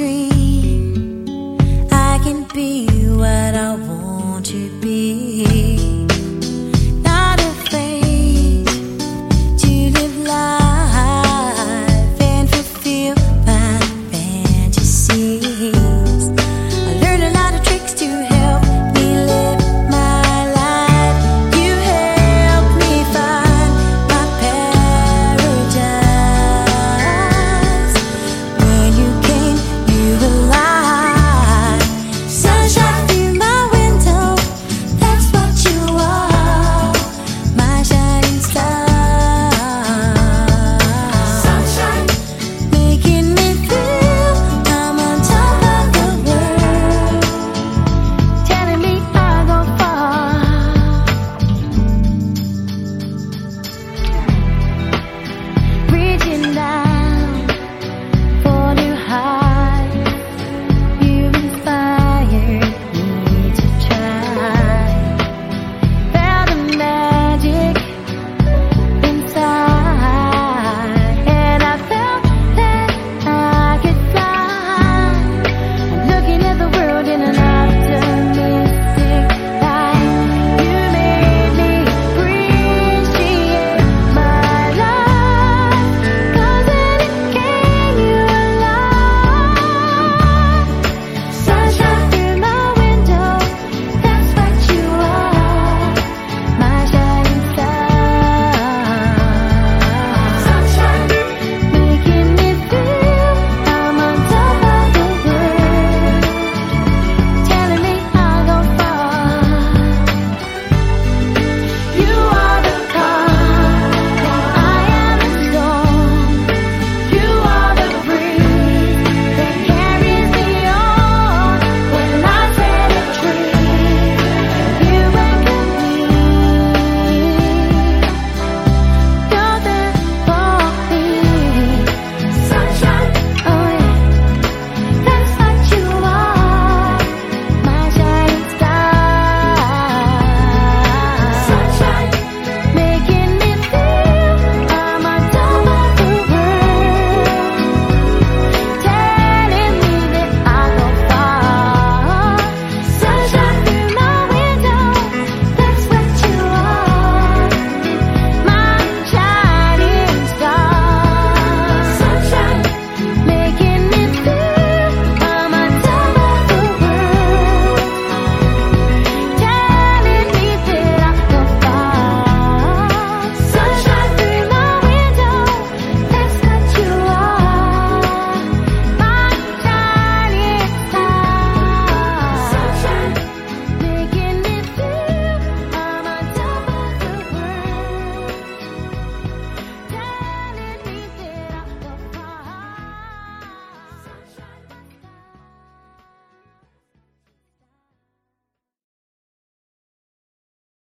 dream, I can be